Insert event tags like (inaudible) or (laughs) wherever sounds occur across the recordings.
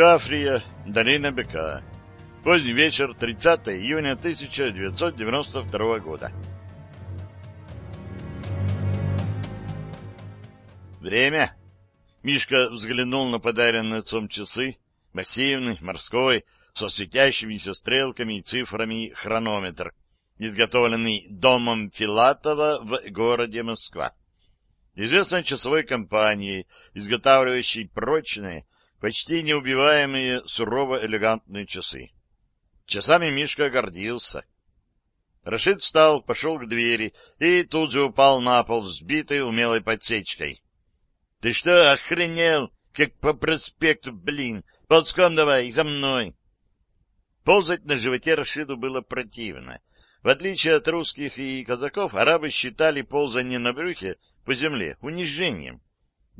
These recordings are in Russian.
Кафрия, долина Бека. Поздний вечер, 30 июня 1992 года. Время. Мишка взглянул на подаренный отцом часы, массивный, морской, со светящимися стрелками и цифрами хронометр, изготовленный домом Филатова в городе Москва. Известной часовой компанией, изготавливающей прочные, почти неубиваемые, сурово-элегантные часы. Часами Мишка гордился. Рашид встал, пошел к двери и тут же упал на пол, сбитый умелой подсечкой. — Ты что, охренел? Как по проспекту, блин! Ползком давай, за мной! Ползать на животе Рашиду было противно. В отличие от русских и казаков, арабы считали ползание на брюхе по земле унижением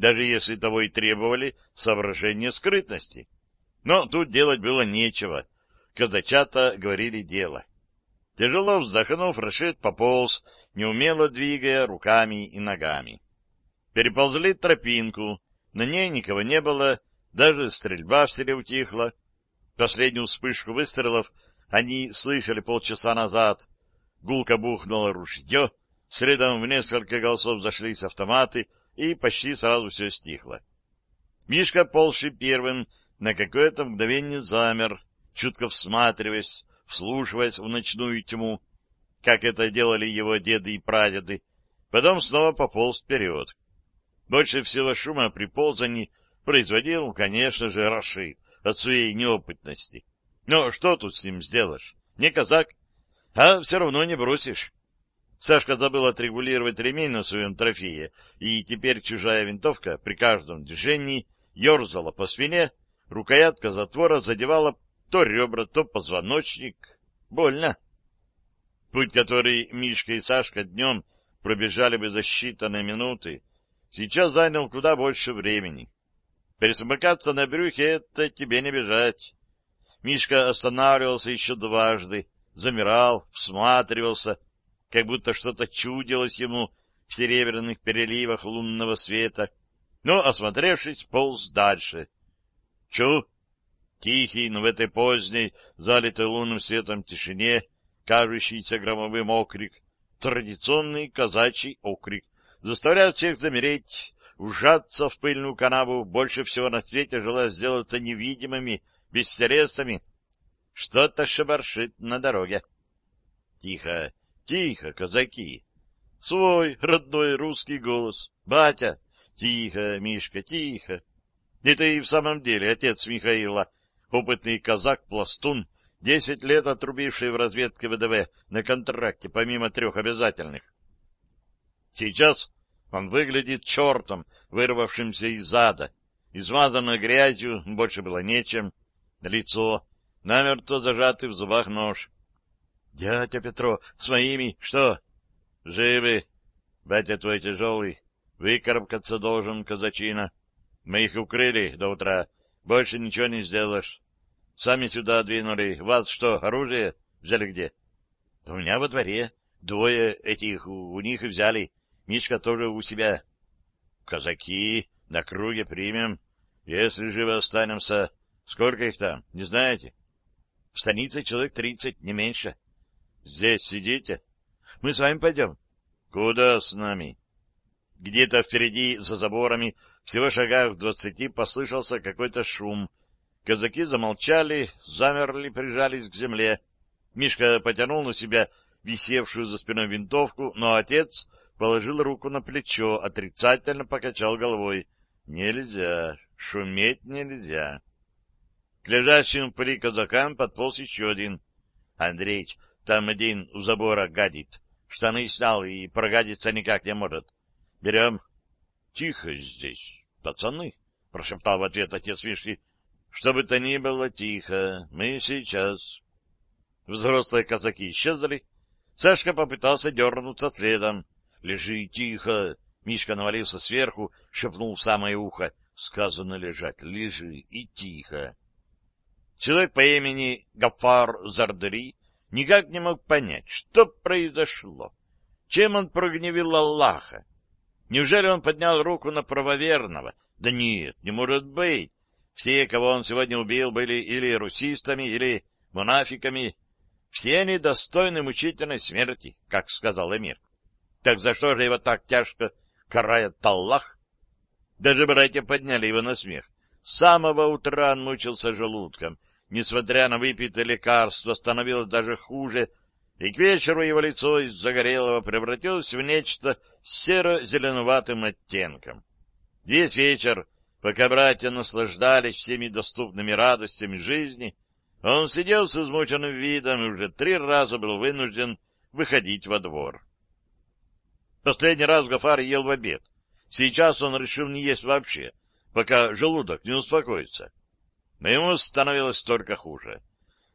даже если того и требовали соображения скрытности. Но тут делать было нечего. Казачата говорили дело. Тяжело вздохнув, Рашид пополз, неумело двигая руками и ногами. Переползли тропинку, на ней никого не было, даже стрельба в селе утихла. Последнюю вспышку выстрелов они слышали полчаса назад. Гулко бухнуло ружье, следом в несколько голосов зашлись автоматы — и почти сразу все стихло. Мишка, ползший первым, на какое-то мгновение замер, чутко всматриваясь, вслушиваясь в ночную тьму, как это делали его деды и прадеды, потом снова пополз вперед. Больше всего шума при ползании производил, конечно же, Рашид от своей неопытности. Но что тут с ним сделаешь? Не казак, а все равно не бросишь. Сашка забыл отрегулировать ремень на своем трофее, и теперь чужая винтовка при каждом движении ерзала по спине, рукоятка затвора задевала то ребра, то позвоночник. Больно. Путь, который Мишка и Сашка днем пробежали бы за считанные минуты, сейчас занял куда больше времени. Пересмыкаться на брюхе — это тебе не бежать. Мишка останавливался еще дважды, замирал, всматривался — как будто что-то чудилось ему в серебряных переливах лунного света, но, осмотревшись, полз дальше. Чу! Тихий, но в этой поздней, залитой лунным светом тишине, кажущийся громовым окрик, традиционный казачий окрик, заставляет всех замереть, ужаться в пыльную канаву, больше всего на свете желая сделаться невидимыми, бестересами. Что-то шебаршит на дороге. Тихо, Тихо, казаки! Свой родной русский голос. Батя! Тихо, Мишка, тихо! Это и в самом деле отец Михаила, опытный казак-пластун, десять лет отрубивший в разведке ВДВ на контракте, помимо трех обязательных. Сейчас он выглядит чертом, вырвавшимся из ада. Измазанно грязью, больше было нечем. Лицо, намертво зажатый в зубах нож. — Дядя Петро, с моими что? — Живы. Батя твой тяжелый. Выкарабкаться должен, казачина. Мы их укрыли до утра. Больше ничего не сделаешь. Сами сюда двинули. Вас что, оружие? Взяли где? — У меня во дворе. Двое этих у, у них и взяли. Мишка тоже у себя. — Казаки, на круге примем. Если живы останемся. Сколько их там, не знаете? — В станице человек тридцать, не меньше. — Здесь сидите? Мы с вами пойдем. Куда с нами? Где-то впереди, за заборами, всего шагах в двадцати, послышался какой-то шум. Казаки замолчали, замерли, прижались к земле. Мишка потянул на себя висевшую за спиной винтовку, но отец положил руку на плечо, отрицательно покачал головой. Нельзя, шуметь нельзя. К лежащим пыли казакам подполз еще один. — Андреич, там один у забора гадит. Штаны снял и прогадиться никак не может. Берем. — Тихо здесь, пацаны, — прошептал в ответ отец Мишки. — Что бы то ни было, тихо. Мы сейчас. Взрослые казаки исчезли. Сашка попытался дернуться следом. — Лежи тихо. Мишка навалился сверху, шепнул в самое ухо. Сказано лежать. Лежи и тихо. Человек по имени Гафар Зардери никак не мог понять, что произошло. Чем он прогневил Аллаха? Неужели он поднял руку на правоверного? Да нет, не может быть. Все, кого он сегодня убил, были или русистами, или мунафиками. Все они достойны мучительной смерти, как сказал эмир. Так за что же его так тяжко карает Аллах? Даже братья подняли его на смех. С самого утра он мучился желудком. Несмотря на выпитое лекарство, становилось даже хуже, и к вечеру его лицо из загорелого превратилось в нечто с серо-зеленоватым оттенком. Весь вечер, пока братья наслаждались всеми доступными радостями жизни, он сидел с измученным видом и уже три раза был вынужден выходить во двор. Последний раз Гафар ел в обед. Сейчас он решил не есть вообще, пока желудок не успокоится. Но ему становилось только хуже.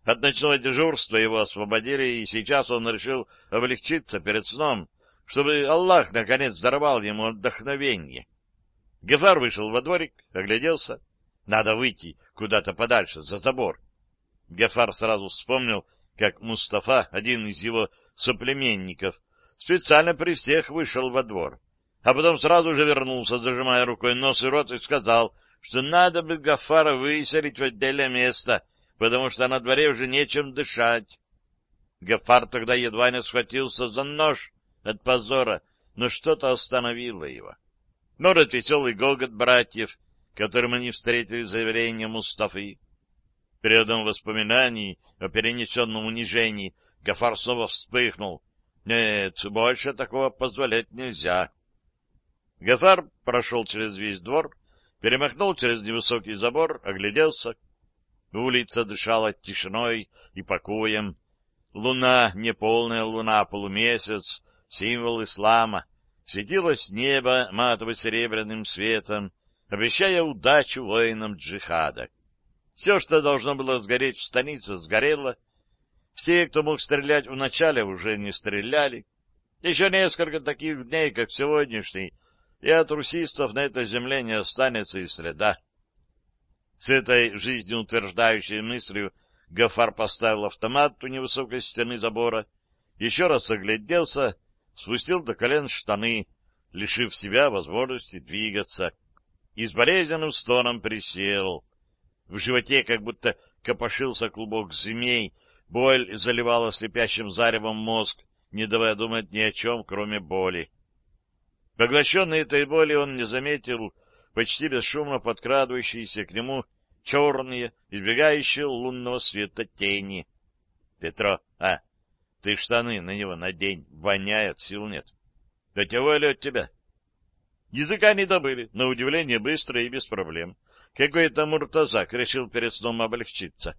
От ночного дежурства его освободили, и сейчас он решил облегчиться перед сном, чтобы Аллах наконец даровал ему отдохновение. Гефар вышел во дворик, огляделся. Надо выйти куда-то подальше, за забор. Гефар сразу вспомнил, как Мустафа, один из его соплеменников, специально при всех вышел во двор, а потом сразу же вернулся, зажимая рукой нос и рот, и сказал, что надо бы Гафара выселить в отдельное место — потому что на дворе уже нечем дышать. Гафар тогда едва не схватился за нож от позора, но что-то остановило его. Может, веселый гогот братьев, которым они встретили заявление Мустафы. При одном воспоминании о перенесенном унижении Гафар снова вспыхнул. Нет, больше такого позволять нельзя. Гафар прошел через весь двор, перемахнул через невысокий забор, огляделся. Улица дышала тишиной и покоем. Луна, не полная луна, полумесяц, символ ислама, светилось небо матово-серебряным светом, обещая удачу воинам джихада. Все, что должно было сгореть в станице, сгорело. Все, кто мог стрелять вначале, уже не стреляли. Еще несколько таких дней, как сегодняшний, и от русистов на этой земле не останется и следа. С этой жизнеутверждающей мыслью Гафар поставил автомат у невысокой стены забора, еще раз огляделся, спустил до колен штаны, лишив себя возможности двигаться, и с болезненным стоном присел. В животе как будто копошился клубок змей, боль заливала слепящим заревом мозг, не давая думать ни о чем, кроме боли. Поглощенный этой боли он не заметил почти бесшумно подкрадывающиеся к нему черные, избегающие лунного света тени. — Петро, а, ты штаны на него надень, воняет, сил нет. — Да тего ли от тебя? Языка не добыли, на удивление быстро и без проблем. Какой-то муртазак решил перед сном облегчиться.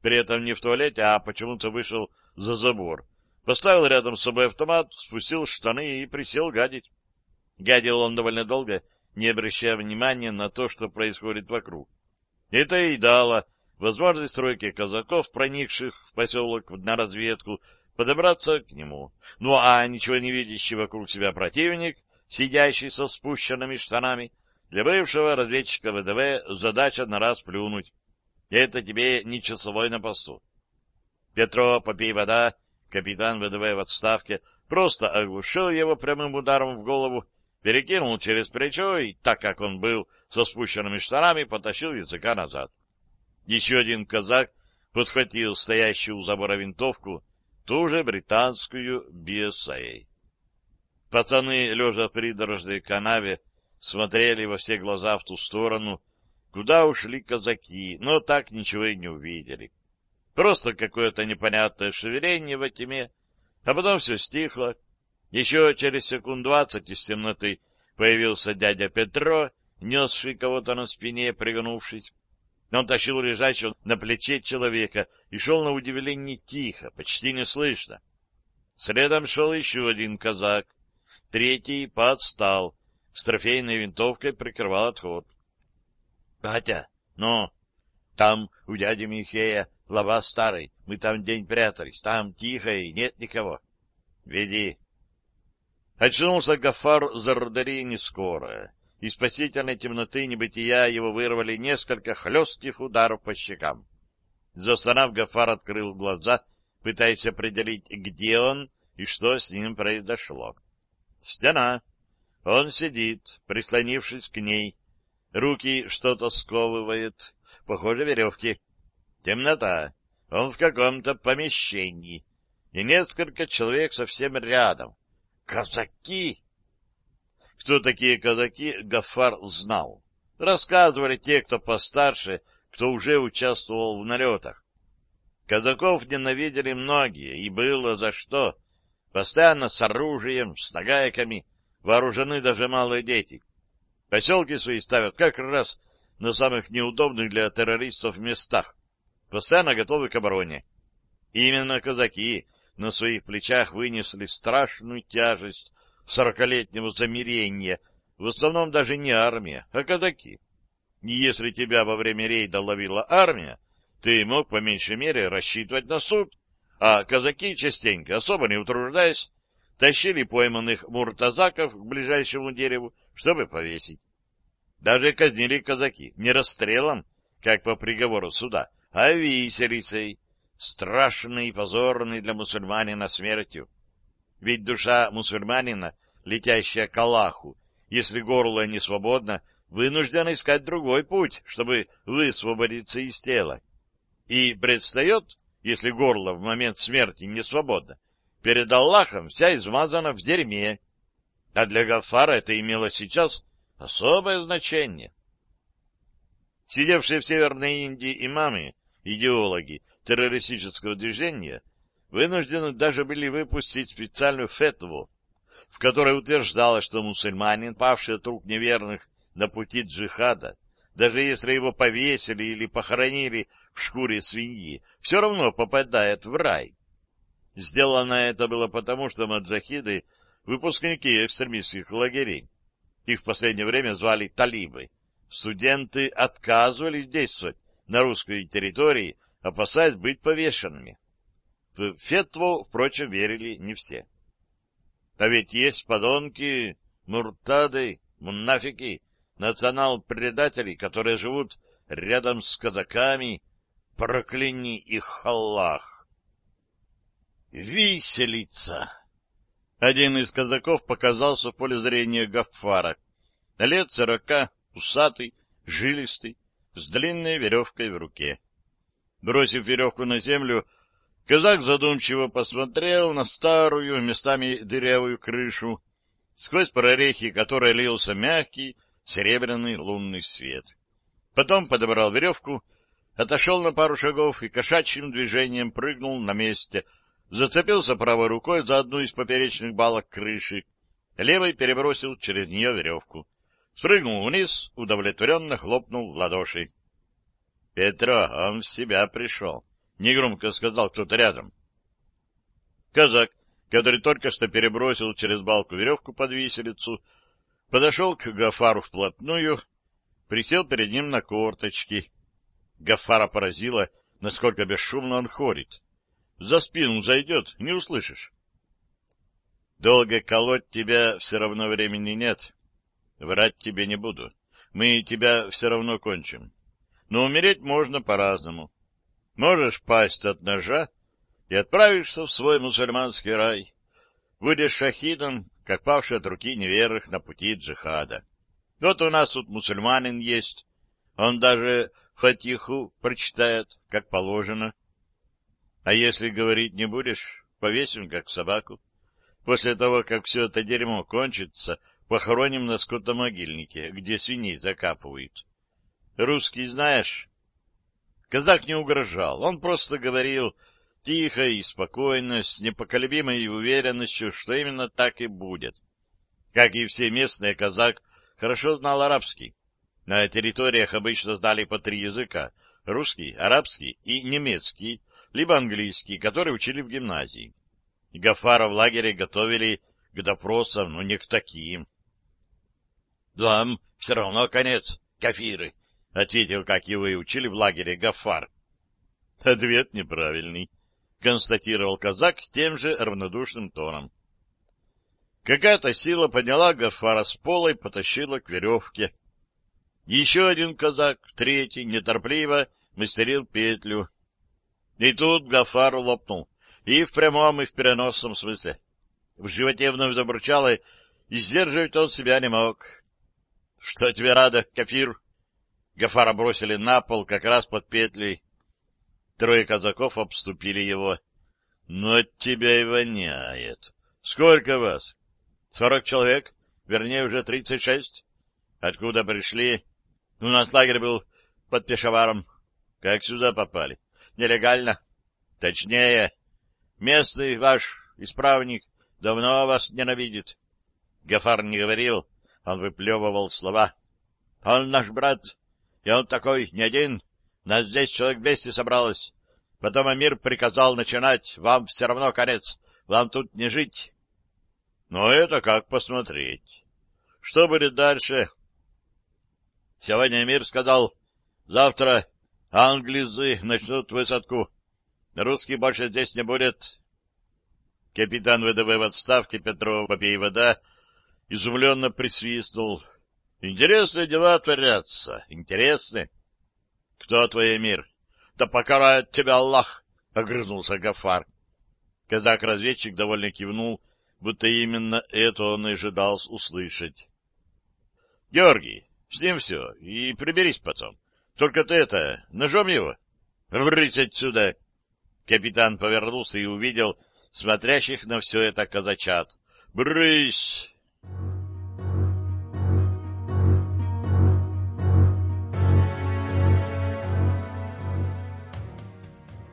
При этом не в туалете, а почему-то вышел за забор. Поставил рядом с собой автомат, спустил штаны и присел гадить. Гадил он довольно долго, не обращая внимания на то, что происходит вокруг. Это и дало возможность тройке казаков, проникших в поселок на разведку, подобраться к нему. Ну а ничего не видящий вокруг себя противник, сидящий со спущенными штанами, для бывшего разведчика ВДВ задача на раз плюнуть. Это тебе не часовой на посту. Петро, попей вода, капитан ВДВ в отставке, просто оглушил его прямым ударом в голову перекинул через плечо и, так как он был со спущенными штанами, потащил языка назад. Еще один казак подхватил стоящую у забора винтовку, ту же британскую BSA. Пацаны, лежа в придорожной канаве, смотрели во все глаза в ту сторону, куда ушли казаки, но так ничего и не увидели. Просто какое-то непонятное шевеление во тьме, а потом все стихло, еще через секунд двадцать из темноты появился дядя Петро, несший кого-то на спине, пригнувшись. Он тащил лежащего на плече человека и шел на удивление тихо, почти не слышно. Следом шел еще один казак. Третий подстал. С трофейной винтовкой прикрывал отход. — Батя, ну, там у дяди Михея лава старый, мы там день прятались, там тихо и нет никого. — Веди. Очнулся Гафар Зардари не скоро. Из спасительной темноты небытия его вырвали несколько хлестких ударов по щекам. Застонав, Гафар открыл глаза, пытаясь определить, где он и что с ним произошло. Стена. Он сидит, прислонившись к ней. Руки что-то сковывает. похоже, веревки. Темнота. Он в каком-то помещении. И несколько человек совсем рядом. Казаки! Кто такие казаки, Гафар знал. Рассказывали те, кто постарше, кто уже участвовал в налетах. Казаков ненавидели многие, и было за что. Постоянно с оружием, с нагайками, вооружены даже малые дети. Поселки свои ставят как раз на самых неудобных для террористов местах, постоянно готовы к обороне. Именно казаки на своих плечах вынесли страшную тяжесть сорокалетнего замирения, в основном даже не армия, а казаки. И если тебя во время рейда ловила армия, ты мог по меньшей мере рассчитывать на суд, а казаки частенько, особо не утруждаясь, тащили пойманных муртазаков к ближайшему дереву, чтобы повесить. Даже казнили казаки не расстрелом, как по приговору суда, а виселицей, страшной и позорной для мусульманина смертью. Ведь душа мусульманина, летящая к Аллаху, если горло не свободно, вынужден искать другой путь, чтобы высвободиться из тела. И предстает, если горло в момент смерти не свободно, перед Аллахом вся измазана в дерьме. А для Гафара это имело сейчас особое значение. Сидевшие в Северной Индии имамы, идеологи террористического движения, вынуждены даже были выпустить специальную фетву, в которой утверждалось, что мусульманин, павший от рук неверных на пути джихада, даже если его повесили или похоронили в шкуре свиньи, все равно попадает в рай. Сделано это было потому, что маджахиды — выпускники экстремистских лагерей. Их в последнее время звали талибы. Студенты отказывались действовать на русской территории, опасаясь быть повешенными. В фетву, впрочем, верили не все. А ведь есть подонки, муртады, муннафики, национал-предатели, которые живут рядом с казаками, прокляни их Аллах. Виселица! Один из казаков показался в поле зрения Гаффара. Лет сорока, усатый, жилистый, с длинной веревкой в руке. Бросив веревку на землю, казак задумчиво посмотрел на старую, местами дырявую крышу, сквозь прорехи которой лился мягкий, серебряный лунный свет. Потом подобрал веревку, отошел на пару шагов и кошачьим движением прыгнул на месте, зацепился правой рукой за одну из поперечных балок крыши, левой перебросил через нее веревку. Спрыгнул вниз, удовлетворенно хлопнул в ладоши. — Петро, он в себя пришел, — негромко сказал кто-то рядом. Казак, который только что перебросил через балку веревку под виселицу, подошел к Гафару вплотную, присел перед ним на корточки. Гафара поразило, насколько бесшумно он ходит. За спину зайдет, не услышишь. Долго колоть тебя все равно времени нет. Врать тебе не буду. Мы тебя все равно кончим. Но умереть можно по-разному. Можешь пасть от ножа и отправишься в свой мусульманский рай. Будешь шахидом, как павший от руки неверных на пути джихада. Вот у нас тут мусульманин есть. Он даже фатиху прочитает, как положено. А если говорить не будешь, повесим, как собаку. После того, как все это дерьмо кончится, похороним на скотомогильнике, где свиней закапывают. Русский знаешь? Казак не угрожал, он просто говорил тихо и спокойно, с непоколебимой уверенностью, что именно так и будет. Как и все местные, казак хорошо знал арабский. На территориях обычно знали по три языка — русский, арабский и немецкий, либо английский, который учили в гимназии. Гафара в лагере готовили к допросам, но не к таким. — Вам все равно конец, кафиры, — ответил, как его и учили в лагере Гафар. — Ответ неправильный, — констатировал казак тем же равнодушным тоном. Какая-то сила подняла Гафара с пола и потащила к веревке. Еще один казак, третий, неторпливо мастерил петлю. И тут Гафар лопнул. И в прямом, и в переносном смысле. В животе вновь забурчало, и сдерживать он себя не мог. — Что тебе рада, кафир? Гафара бросили на пол как раз под петлей. Трое казаков обступили его. — Ну, от тебя и воняет. Сколько вас? — Сорок человек, вернее, уже тридцать шесть. — Откуда пришли? — У нас лагерь был под Пешаваром. — Как сюда попали? — Нелегально. — Точнее, местный ваш исправник давно вас ненавидит. Гафар не говорил, он выплевывал слова. — Он наш брат, и он такой не один. Нас здесь человек двести собралось. Потом Амир приказал начинать. Вам все равно конец. Вам тут не жить. Но это как посмотреть. Что будет дальше? Сегодня Амир сказал, завтра англизы начнут высадку. Русских больше здесь не будет. Капитан ВДВ в отставке Петров, попей вода, изумленно присвистнул. Интересные дела творятся, интересные. Кто твой мир? Да покарает тебя Аллах, — огрызнулся Гафар. Казак-разведчик довольно кивнул, будто именно это он и ожидал услышать. — Георгий, с ним все, и приберись потом. Только ты это, ножом его. Врыть отсюда. Капитан повернулся и увидел смотрящих на все это казачат. — Брысь!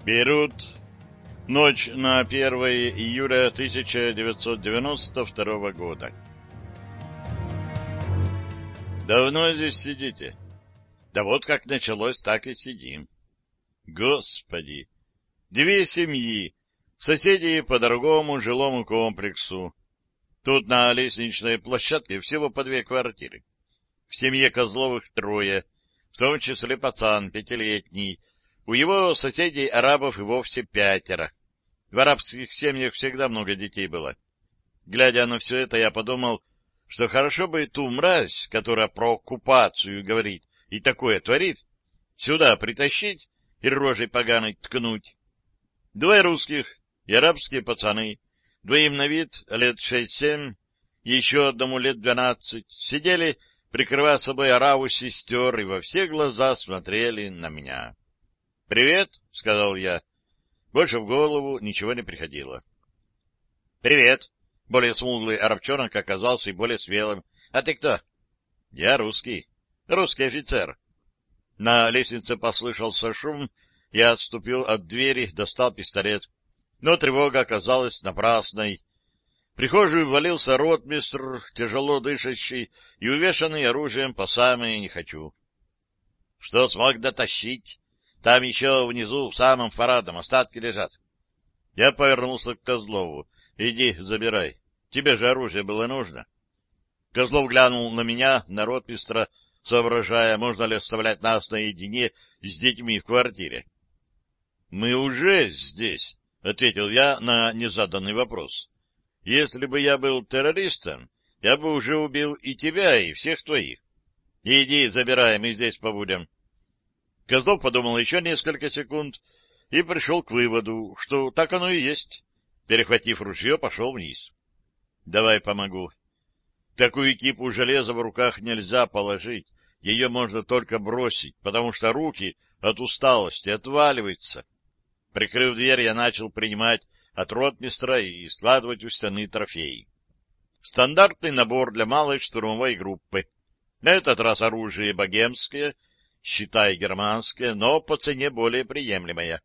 Бейрут. Ночь на 1 июля 1992 года. Давно здесь сидите? Да вот как началось, так и сидим. Господи! Две семьи, соседи по другому жилому комплексу. Тут на лестничной площадке всего по две квартиры. В семье Козловых трое, в том числе пацан пятилетний, у его соседей арабов и вовсе пятеро. В арабских семьях всегда много детей было. Глядя на все это, я подумал, что хорошо бы ту мразь, которая про оккупацию говорит и такое творит, сюда притащить и рожей поганой ткнуть. Двое русских и арабские пацаны, двоим на вид лет шесть-семь, еще одному лет двенадцать, сидели, прикрывая собой ораву сестер, и во все глаза смотрели на меня. «Привет», — сказал я. Больше в голову ничего не приходило. «Привет». Более смуглый арабчонок оказался и более смелым. «А ты кто?» «Я русский. Русский офицер». На лестнице послышался шум, я отступил от двери, достал пистолет. Но тревога оказалась напрасной. В прихожую ввалился ротмистр, тяжело дышащий и увешанный оружием по самое не хочу. — Что смог дотащить? Там еще внизу, в самом фарадом, остатки лежат. Я повернулся к Козлову. Иди, забирай. Тебе же оружие было нужно. Козлов глянул на меня, на ротмистра, соображая, можно ли оставлять нас наедине с детьми в квартире. — Мы уже здесь, — ответил я на незаданный вопрос. — Если бы я был террористом, я бы уже убил и тебя, и всех твоих. Иди, забирай, мы здесь побудем. Козлов подумал еще несколько секунд и пришел к выводу, что так оно и есть. Перехватив ружье, пошел вниз. — Давай помогу. Такую кипу железа в руках нельзя положить, ее можно только бросить, потому что руки от усталости отваливаются. Прикрыв дверь, я начал принимать от ротмистра и складывать у стены трофеи. Стандартный набор для малой штурмовой группы. На этот раз оружие богемское — считай германское, но по цене более приемлемое.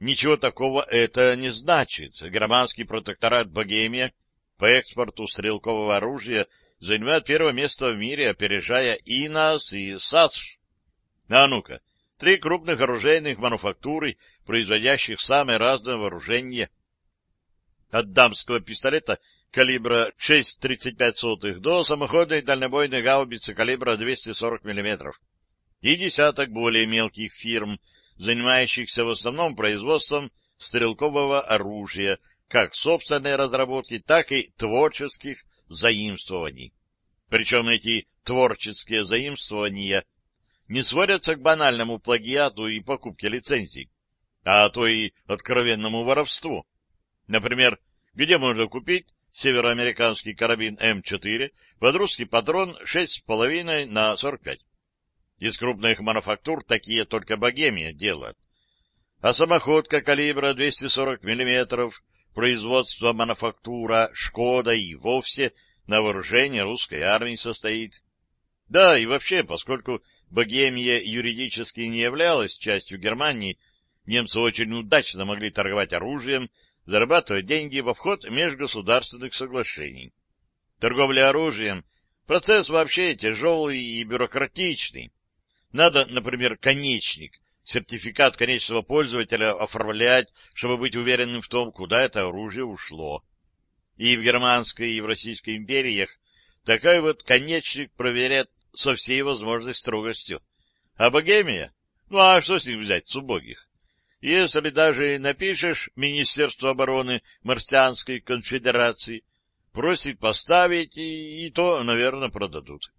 Ничего такого это не значит. Германский протекторат Богемия по экспорту стрелкового оружия занимает первое место в мире, опережая и нас, и САСШ. А ну-ка, три крупных оружейных мануфактуры, производящих самое разное вооружение. От дамского пистолета калибра 6,35 до самоходной дальнобойной гаубицы калибра 240 мм и десяток более мелких фирм, занимающихся в основном производством стрелкового оружия, как собственной разработки, так и творческих заимствований. Причем эти творческие заимствования не сводятся к банальному плагиату и покупке лицензий, а то и откровенному воровству. Например, где можно купить североамериканский карабин М4 под русский патрон 6,5 на 45? Из крупных мануфактур такие только Богемия делает. А самоходка калибра 240 мм производства мануфактура «Шкода» и вовсе на вооружении русской армии состоит. Да, и вообще, поскольку Богемия юридически не являлась частью Германии, немцы очень удачно могли торговать оружием, зарабатывать деньги во вход межгосударственных соглашений. Торговля оружием — процесс вообще тяжелый и бюрократичный. Надо, например, конечник, сертификат конечного пользователя оформлять, чтобы быть уверенным в том, куда это оружие ушло. И в Германской, и в Российской империях такой вот конечник проверят со всей возможной строгостью. А Богемия? Ну а что с них взять, с убогих? Если даже напишешь Министерство обороны Марсианской конфедерации, просит поставить, и, и то, наверное, продадут.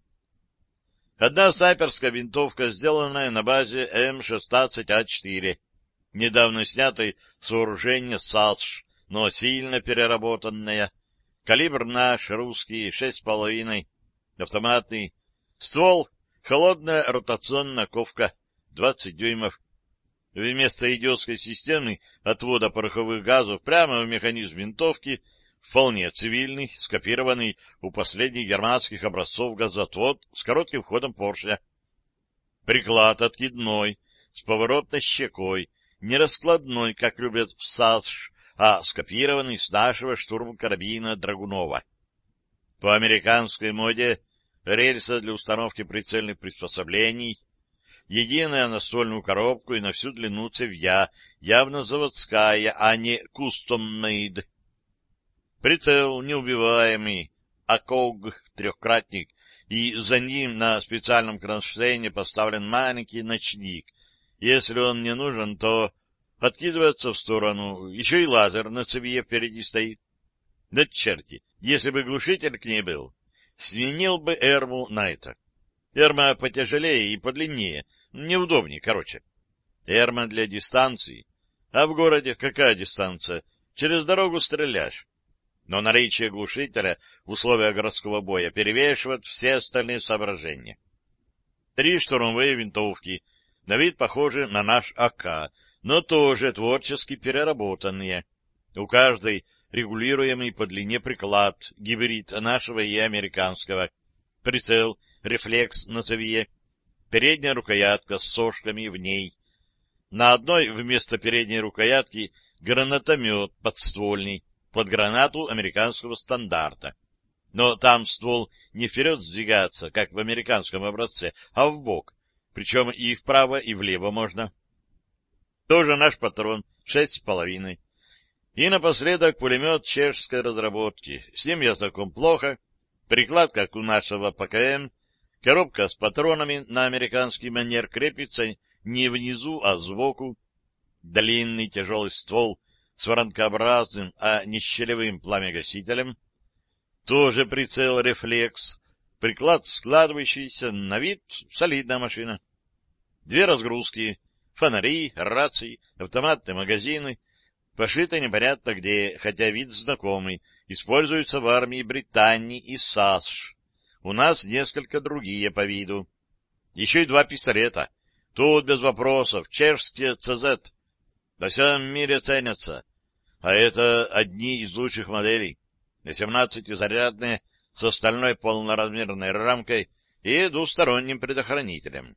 Одна снайперская винтовка, сделанная на базе М-16А4, недавно снятой с вооружения САСШ, но сильно переработанная. Калибр наш, русский, шесть с половиной, автоматный. Ствол, холодная ротационная ковка, 20 дюймов. Вместо идиотской системы отвода пороховых газов прямо в механизм винтовки — вполне цивильный, скопированный у последних германских образцов газотвод с коротким ходом поршня. Приклад откидной, с поворотной щекой, не раскладной, как любят в САСШ, а скопированный с нашего штурм-карабина Драгунова. По американской моде рельса для установки прицельных приспособлений, единая настольную коробку и на всю длину цевья, явно заводская, а не custom-made. Прицел неубиваемый, АКОГ трехкратник, и за ним на специальном кронштейне поставлен маленький ночник. Если он не нужен, то откидывается в сторону, еще и лазер на цевье впереди стоит. Да черти, если бы глушитель к ней был, сменил бы Эрму на это. Эрма потяжелее и подлиннее, неудобнее, короче. Эрма для дистанции. А в городе какая дистанция? Через дорогу стреляешь но наличие глушителя в условиях городского боя перевешивает все остальные соображения. Три штурмовые винтовки, на вид похожи на наш АК, но тоже творчески переработанные. У каждой регулируемый по длине приклад, гибрид нашего и американского, прицел, рефлекс на цевье, передняя рукоятка с сошками в ней. На одной вместо передней рукоятки гранатомет подствольный, под гранату американского стандарта. Но там ствол не вперед сдвигается, как в американском образце, а в бок, причем и вправо, и влево можно. Тоже наш патрон, шесть с половиной. И напоследок пулемет чешской разработки. С ним я знаком плохо. Приклад, как у нашего ПКМ. Коробка с патронами на американский манер крепится не внизу, а сбоку. Длинный тяжелый ствол с воронкообразным, а не щелевым пламегасителем, тоже прицел-рефлекс, приклад складывающийся, на вид солидная машина. Две разгрузки, фонари, рации, автоматные магазины, пошиты непонятно где, хотя вид знакомый, используются в армии Британии и САСШ. У нас несколько другие по виду. Еще и два пистолета. Тут без вопросов, чешские ЦЗ. Во всем мире ценятся а это одни из лучших моделей. 18-зарядные с остальной полноразмерной рамкой и двусторонним предохранителем.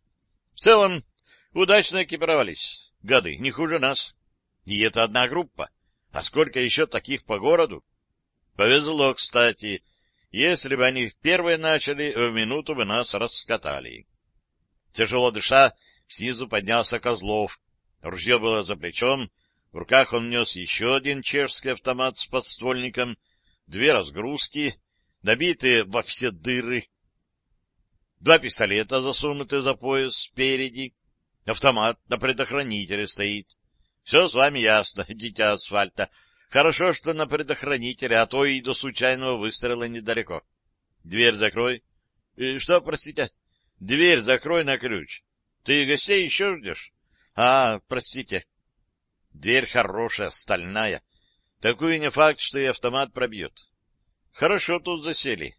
В целом, удачно экипировались. Гады, не хуже нас. И это одна группа. А сколько еще таких по городу? Повезло, кстати. Если бы они первые начали, в минуту бы нас раскатали. Тяжело дыша, снизу поднялся Козлов. Ружье было за плечом, в руках он нес еще один чешский автомат с подствольником, две разгрузки, набитые во все дыры, два пистолета, засунутые за пояс спереди, автомат на предохранителе стоит. Все с вами ясно, (laughs) дитя асфальта. Хорошо, что на предохранителе, а то и до случайного выстрела недалеко. Дверь закрой. Что, простите? Дверь закрой на ключ. Ты гостей еще ждешь? А, простите. Дверь хорошая, стальная. Такую не факт, что и автомат пробьет. Хорошо тут засели.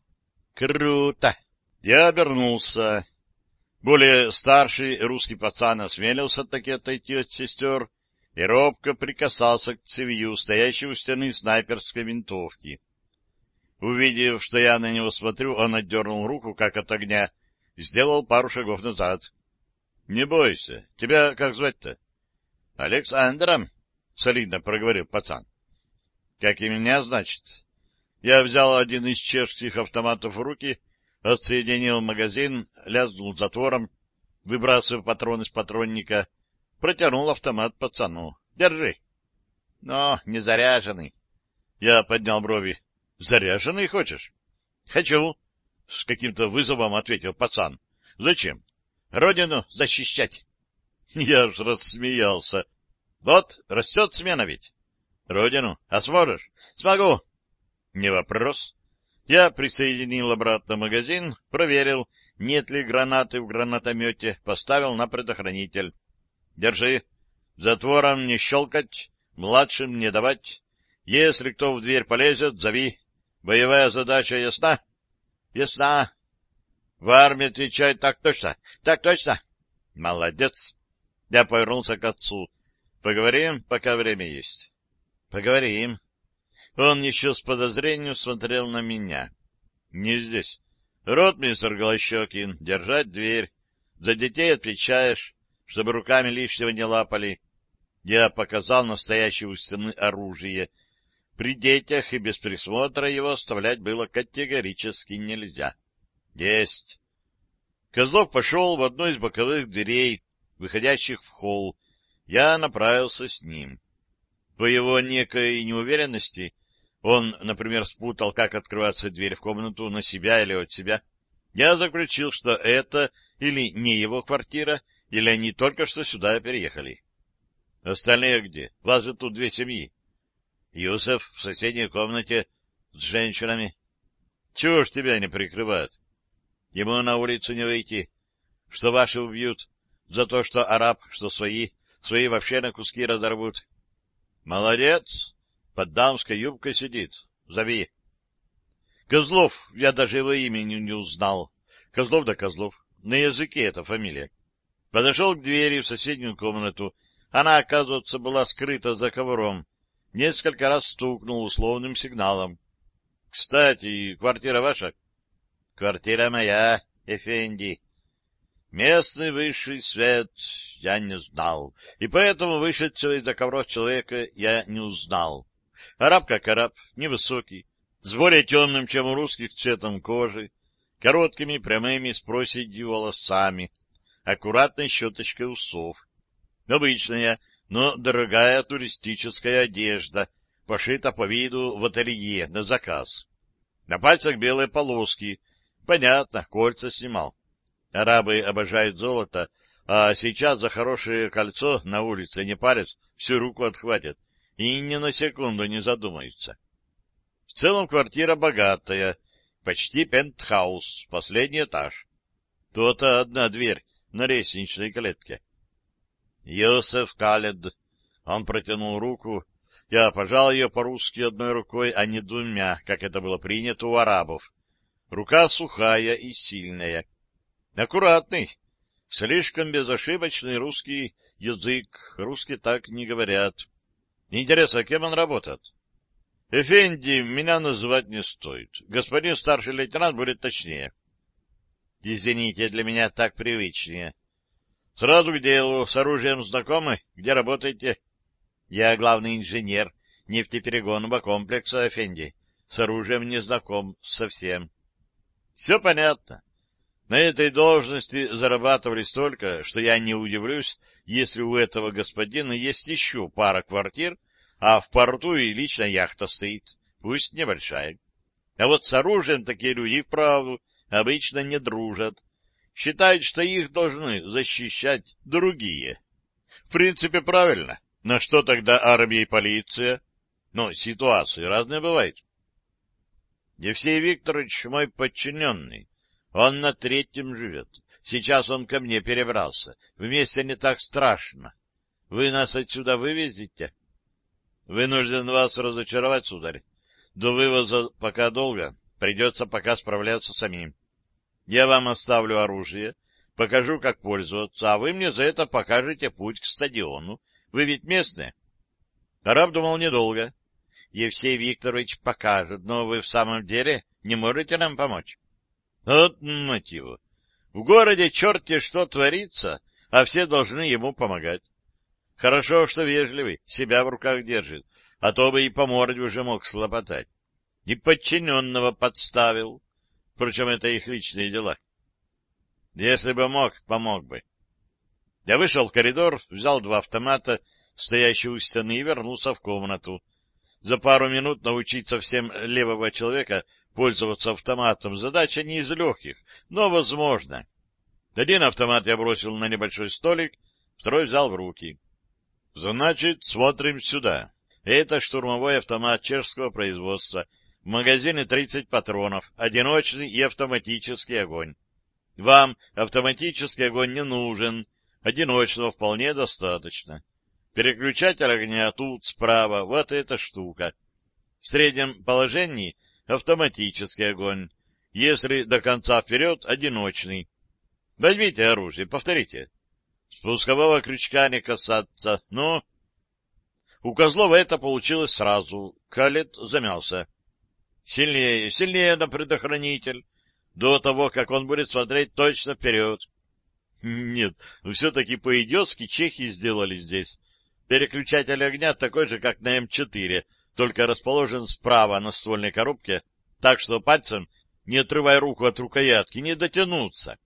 Круто! Я обернулся. Более старший русский пацан осмелился таки отойти от сестер и робко прикасался к цевью, стоящей у стены снайперской винтовки. Увидев, что я на него смотрю, он отдернул руку, как от огня, и сделал пару шагов назад. — Не бойся. Тебя как звать-то? — Александром, — солидно проговорил пацан. — Как и меня, значит. Я взял один из чешских автоматов в руки, отсоединил магазин, лязнул затвором, выбрасывая патрон из патронника, протянул автомат пацану. — Держи. — Но не заряженный. Я поднял брови. — Заряженный хочешь? — Хочу. — С каким-то вызовом ответил пацан. — Зачем? — Родину защищать. (laughs) Я ж рассмеялся. Вот, растет смена ведь. Родину? А сможешь? Смогу. Не вопрос. Я присоединил обратно магазин, проверил, нет ли гранаты в гранатомете, поставил на предохранитель. Держи. Затвором не щелкать, младшим не давать. Если кто в дверь полезет, зови. Боевая задача ясна? Ясна. В армии отвечает так точно. Так точно. Молодец. Я повернулся к отцу. Поговорим, пока время есть. Поговорим. Он еще с подозрением смотрел на меня. Не здесь. Ротмистр Голощекин, держать дверь. За детей отвечаешь, чтобы руками лишнего не лапали. Я показал настоящее у стены оружие. При детях и без присмотра его оставлять было категорически нельзя. Есть. Козлов пошел в одну из боковых дверей, выходящих в холл. Я направился с ним. По его некой неуверенности он, например, спутал, как открывается дверь в комнату на себя или от себя. Я заключил, что это или не его квартира, или они только что сюда переехали. Остальные где? Вас же тут две семьи. Юсеф в соседней комнате с женщинами. Чего ж тебя не прикрывают? Ему на улицу не выйти. Что ваши убьют за то, что араб, что свои, свои вообще на куски разорвут. Молодец! Под дамской юбкой сидит. Зови. Козлов, я даже его имени не узнал. Козлов да Козлов. На языке эта фамилия. Подошел к двери в соседнюю комнату. Она, оказывается, была скрыта за ковром. Несколько раз стукнул условным сигналом. — Кстати, квартира ваша? — Квартира моя, Эфенди. Местный высший свет я не знал, и поэтому вышедшего из-за ковров человека я не узнал. Араб как араб, невысокий, с более темным, чем у русских, цветом кожи, короткими, прямыми, с проседью волосами, аккуратной щеточкой усов. Обычная, но дорогая туристическая одежда, пошита по виду в ателье на заказ. На пальцах белые полоски. Понятно, кольца снимал. Арабы обожают золото, а сейчас за хорошее кольцо на улице не парятся, всю руку отхватят и ни на секунду не задумаются. В целом квартира богатая, почти пентхаус, последний этаж. То-то одна дверь на лестничной клетке. Йосеф Калед. Он протянул руку. Я пожал ее по-русски одной рукой, а не двумя, как это было принято у арабов. Рука сухая и сильная. Аккуратный. Слишком безошибочный русский язык. Русские так не говорят. Интересно, кем он работает? Эфенди меня называть не стоит. Господин старший лейтенант будет точнее. Извините, для меня так привычнее. Сразу к делу. С оружием знакомы? Где работаете? Я главный инженер нефтеперегонного комплекса Эфенди. С оружием не знаком совсем. Все понятно. На этой должности зарабатывали столько, что я не удивлюсь, если у этого господина есть еще пара квартир, а в порту и личная яхта стоит, пусть небольшая. А вот с оружием такие люди вправду обычно не дружат, считают, что их должны защищать другие. В принципе, правильно. На что тогда армия и полиция? Но ситуации разные бывают. Евсей Викторович мой подчиненный. Он на третьем живет. Сейчас он ко мне перебрался. Вместе не так страшно. Вы нас отсюда вывезете? Вынужден вас разочаровать, сударь. До вывоза пока долго. Придется пока справляться самим. Я вам оставлю оружие. покажу, как пользоваться, а вы мне за это покажете путь к стадиону. Вы ведь местные? Араб думал недолго. Евсей Викторович покажет, но вы в самом деле не можете нам помочь? Вот мотиву. В городе черти что творится, а все должны ему помогать. Хорошо, что вежливый, себя в руках держит, а то бы и по морде уже мог слопотать. И подчиненного подставил. Впрочем, это их личные дела. Если бы мог, помог бы. Я вышел в коридор, взял два автомата, стоящие у стены, и вернулся в комнату. За пару минут научить совсем левого человека пользоваться автоматом задача не из легких, но возможно. Один автомат я бросил на небольшой столик, второй взял в руки. Значит, смотрим сюда. Это штурмовой автомат чешского производства. В магазине 30 патронов, одиночный и автоматический огонь. Вам автоматический огонь не нужен, одиночного вполне достаточно. Переключатель огня тут, справа, вот эта штука. В среднем положении автоматический огонь. Если до конца вперед, одиночный. Возьмите оружие, повторите. Спускового крючка не касаться. Ну? У Козлова это получилось сразу. Калет замялся. Сильнее, сильнее на предохранитель. До того, как он будет смотреть точно вперед. Нет, все-таки по-идиотски чехи сделали здесь. Переключатель огня такой же, как на М4, только расположен справа на ствольной коробке, так что пальцем, не отрывая руку от рукоятки, не дотянуться.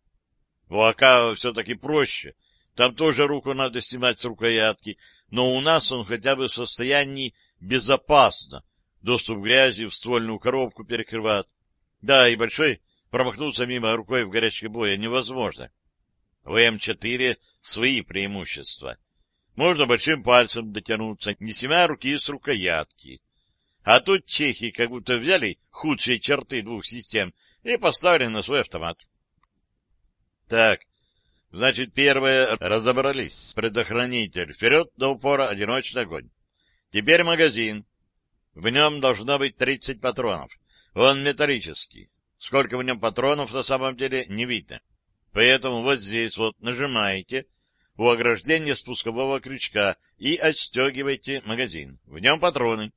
У АК все-таки проще. Там тоже руку надо снимать с рукоятки, но у нас он хотя бы в состоянии безопасно. Доступ грязи в ствольную коробку перекрывает. Да, и большой промахнуться мимо рукой в горячке боя невозможно. В М4 свои преимущества. Можно большим пальцем дотянуться, не снимая руки с рукоятки. А тут чехи как будто взяли худшие черты двух систем и поставили на свой автомат. Так, значит, первое разобрались. Предохранитель. Вперед до упора одиночный огонь. Теперь магазин. В нем должно быть 30 патронов. Он металлический. Сколько в нем патронов на самом деле не видно. Поэтому вот здесь вот нажимаете у ограждения спускового крючка и отстегиваете магазин. В нем патроны.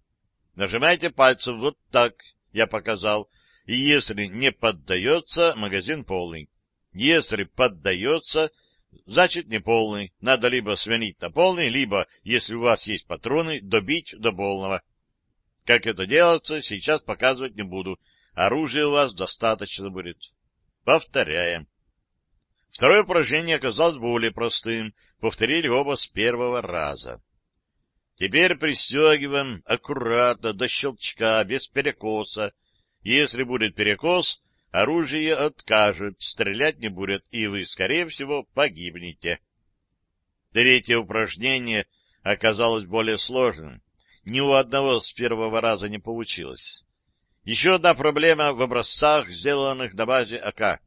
Нажимаете пальцем вот так, я показал, и если не поддается, магазин полный. Если поддается, значит не полный. Надо либо сменить на полный, либо, если у вас есть патроны, добить до полного. Как это делается, сейчас показывать не буду. Оружия у вас достаточно будет. Повторяем. Второе упражнение оказалось более простым. Повторили оба с первого раза. Теперь пристегиваем аккуратно, до щелчка, без перекоса. Если будет перекос, оружие откажет, стрелять не будет, и вы, скорее всего, погибнете. Третье упражнение оказалось более сложным. Ни у одного с первого раза не получилось. Еще одна проблема в образцах, сделанных на базе АК.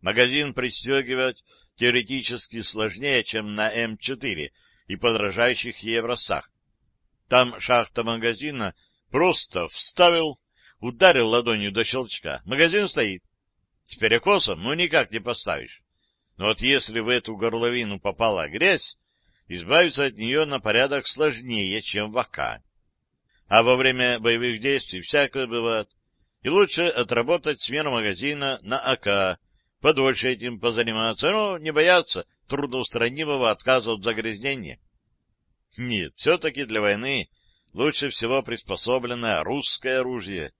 Магазин пристегивать теоретически сложнее, чем на М4 и подражающих образцах. Там шахта магазина просто вставил, ударил ладонью до щелчка. Магазин стоит. С перекосом ну никак не поставишь. Но вот если в эту горловину попала грязь, избавиться от нее на порядок сложнее, чем в АК а во время боевых действий всякое бывает. И лучше отработать смену магазина на АК, подольше этим позаниматься, но не бояться трудноустранимого отказа от загрязнения. Нет, все-таки для войны лучше всего приспособленное русское оружие,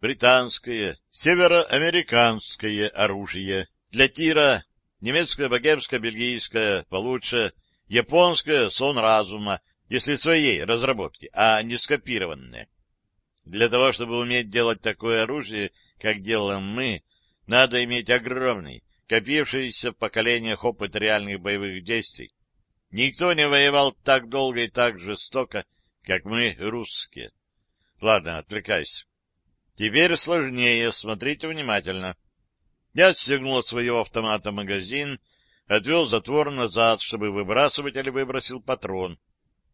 британское, североамериканское оружие. Для тира немецкое, богемское, бельгийское получше, японское — сон разума, если своей разработки, а не скопированные. Для того, чтобы уметь делать такое оружие, как делаем мы, надо иметь огромный, копившийся в поколениях опыт реальных боевых действий. Никто не воевал так долго и так жестоко, как мы, русские. Ладно, отвлекайся. Теперь сложнее, смотрите внимательно. Я отстегнул от своего автомата магазин, отвел затвор назад, чтобы выбрасывать или выбросил патрон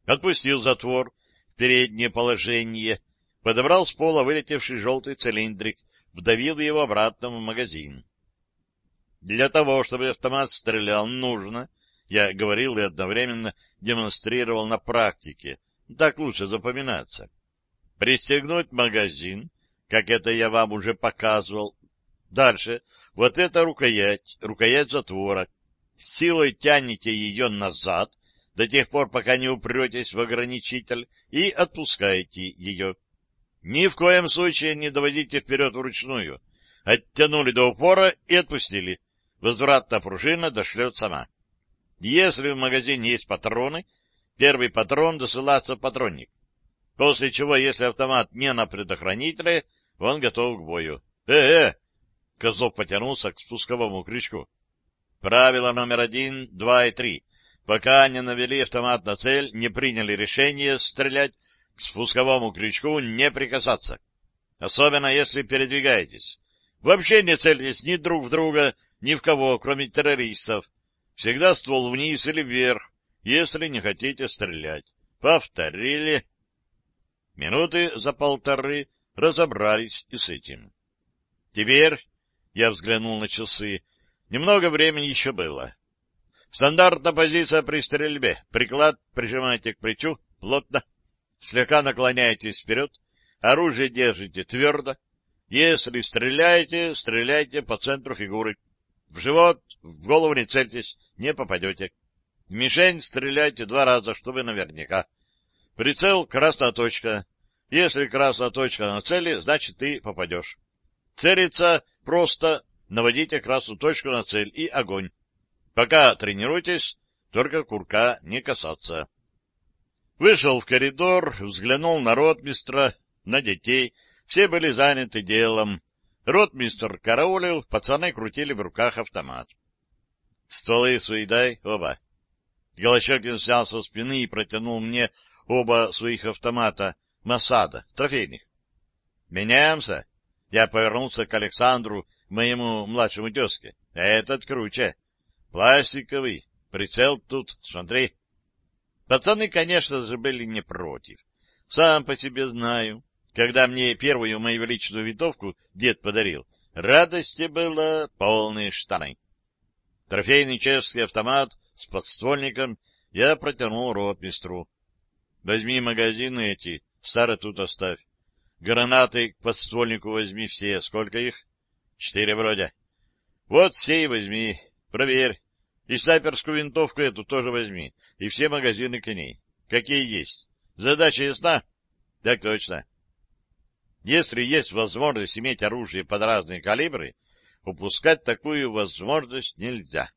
отпустил затвор в переднее положение, подобрал с пола вылетевший желтый цилиндрик, вдавил его обратно в магазин. Для того, чтобы автомат стрелял, нужно, я говорил и одновременно демонстрировал на практике, так лучше запоминаться, пристегнуть магазин, как это я вам уже показывал. Дальше, вот эта рукоять, рукоять затвора. силой тянете ее назад до тех пор, пока не упретесь в ограничитель, и отпускаете ее. Ни в коем случае не доводите вперед вручную. Оттянули до упора и отпустили. Возвратная пружина дошлет сама. Если в магазине есть патроны, первый патрон досылается в патронник. После чего, если автомат не на предохранителе, он готов к бою. Э-э! Козлов потянулся к спусковому крючку. Правило номер один, два и три. Пока не навели автомат на цель, не приняли решение стрелять, к спусковому крючку не прикасаться. Особенно, если передвигаетесь. Вообще не цельтесь ни друг в друга, ни в кого, кроме террористов. Всегда ствол вниз или вверх, если не хотите стрелять. Повторили. Минуты за полторы разобрались и с этим. Теперь я взглянул на часы. Немного времени еще было. Стандартная позиция при стрельбе. Приклад прижимаете к плечу плотно. Слегка наклоняетесь вперед. Оружие держите твердо. Если стреляете, стреляйте по центру фигуры. В живот, в голову не цельтесь, не попадете. В мишень стреляйте два раза, чтобы наверняка. Прицел — красная точка. Если красная точка на цели, значит, ты попадешь. Целиться просто наводите красную точку на цель и огонь. Пока тренируйтесь, только курка не касаться. Вышел в коридор, взглянул на ротмистра, на детей. Все были заняты делом. Ротмистр караулил, пацаны крутили в руках автомат. — Стволы свои дай, оба. Голощекин снял со спины и протянул мне оба своих автомата Масада, трофейных. — Меняемся? Я повернулся к Александру, моему младшему тезке. — Этот круче. Пластиковый. Прицел тут, смотри. Пацаны, конечно же, были не против. Сам по себе знаю. Когда мне первую мою личную винтовку дед подарил, радости было полные штаны. Трофейный чешский автомат с подствольником я протянул ротмистру. Возьми магазины эти, старо тут оставь. Гранаты к подствольнику возьми все. Сколько их? Четыре вроде. Вот все и возьми. Проверь. И снайперскую винтовку эту тоже возьми. И все магазины к ней. Какие есть. Задача ясна? Так точно. Если есть возможность иметь оружие под разные калибры, упускать такую возможность нельзя.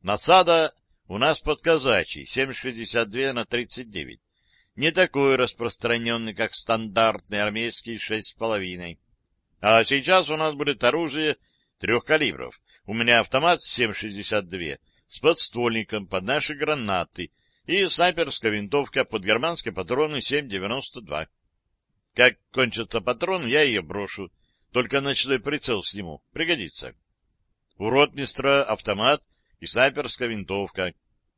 Насада у нас под казачий, 7,62 на 39. Не такой распространенный, как стандартный армейский 6,5. А сейчас у нас будет оружие трех калибров. У меня автомат 7,62 с подствольником под наши гранаты и снайперская винтовка под германские патроны 7,92. Как кончится патрон, я ее брошу. Только ночной прицел сниму. Пригодится. У ротмистра автомат и снайперская винтовка.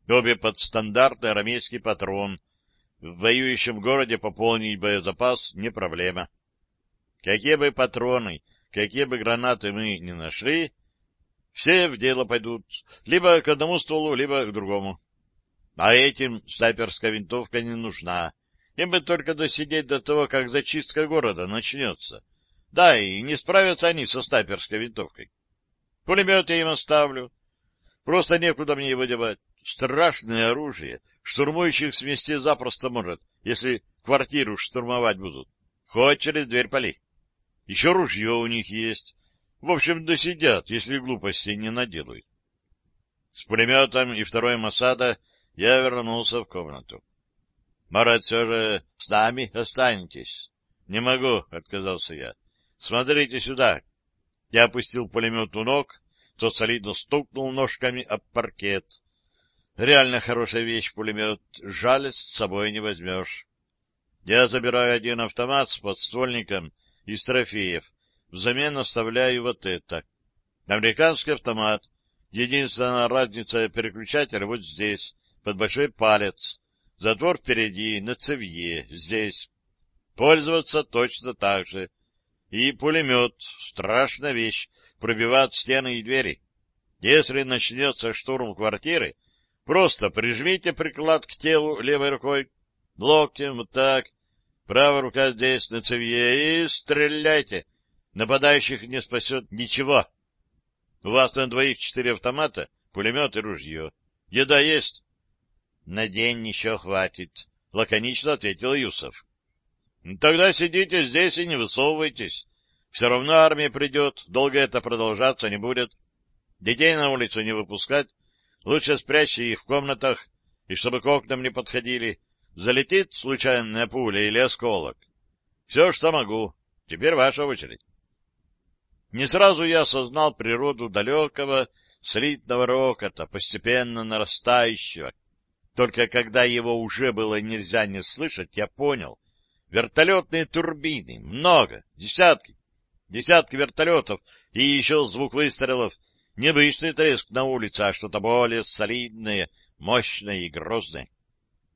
Обе под стандартный армейский патрон. В воюющем городе пополнить боезапас не проблема. Какие бы патроны, какие бы гранаты мы не нашли, все в дело пойдут, либо к одному стволу, либо к другому. А этим снайперская винтовка не нужна. Им бы только досидеть до того, как зачистка города начнется. Да, и не справятся они со снайперской винтовкой. Пулемет я им оставлю. Просто некуда мне его девать. Страшное оружие. Штурмующих смести запросто может, если квартиру штурмовать будут. Хоть через дверь поли. Еще ружье у них есть. В общем, досидят, если глупости не наделают. С пулеметом и второй Масада я вернулся в комнату. — Марат, все же с нами останетесь. — Не могу, — отказался я. — Смотрите сюда. Я опустил пулемет у ног, тот солидно стукнул ножками об паркет. Реально хорошая вещь пулемет, жаль, с собой не возьмешь. Я забираю один автомат с подствольником из трофеев, Взамен оставляю вот это. Американский автомат. Единственная разница переключателя вот здесь, под большой палец. Затвор впереди, на цевье, здесь. Пользоваться точно так же. И пулемет. Страшная вещь. Пробивает стены и двери. Если начнется штурм квартиры, просто прижмите приклад к телу левой рукой, локтем вот так, правая рука здесь на цевье и стреляйте. Нападающих не спасет ничего. У вас на двоих четыре автомата, пулемет и ружье. Еда есть? — На день еще хватит, — лаконично ответил Юсов. — Тогда сидите здесь и не высовывайтесь. Все равно армия придет, долго это продолжаться не будет. Детей на улицу не выпускать, лучше спрячьте их в комнатах, и чтобы к окнам не подходили. Залетит случайная пуля или осколок. Все, что могу. Теперь ваша очередь. Не сразу я осознал природу далекого, слитного рокота, постепенно нарастающего. Только когда его уже было нельзя не слышать, я понял. Вертолетные турбины, много, десятки, десятки вертолетов и еще звук выстрелов. Необычный треск на улице, а что-то более солидное, мощное и грозное.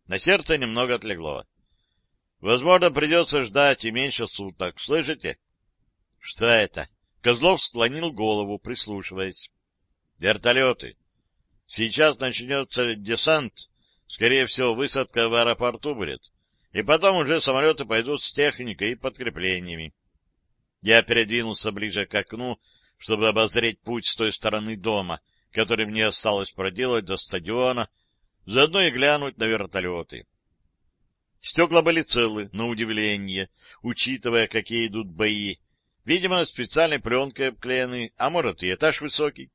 На сердце немного отлегло. Возможно, придется ждать и меньше суток. Слышите? Что это? Козлов склонил голову, прислушиваясь. Вертолеты. Сейчас начнется десант. Скорее всего, высадка в аэропорту будет. И потом уже самолеты пойдут с техникой и подкреплениями. Я передвинулся ближе к окну, чтобы обозреть путь с той стороны дома, который мне осталось проделать до стадиона, заодно и глянуть на вертолеты. Стекла были целы, на удивление, учитывая, какие идут бои. Видимо, специальной пленкой обклеены, а может и этаж высокий.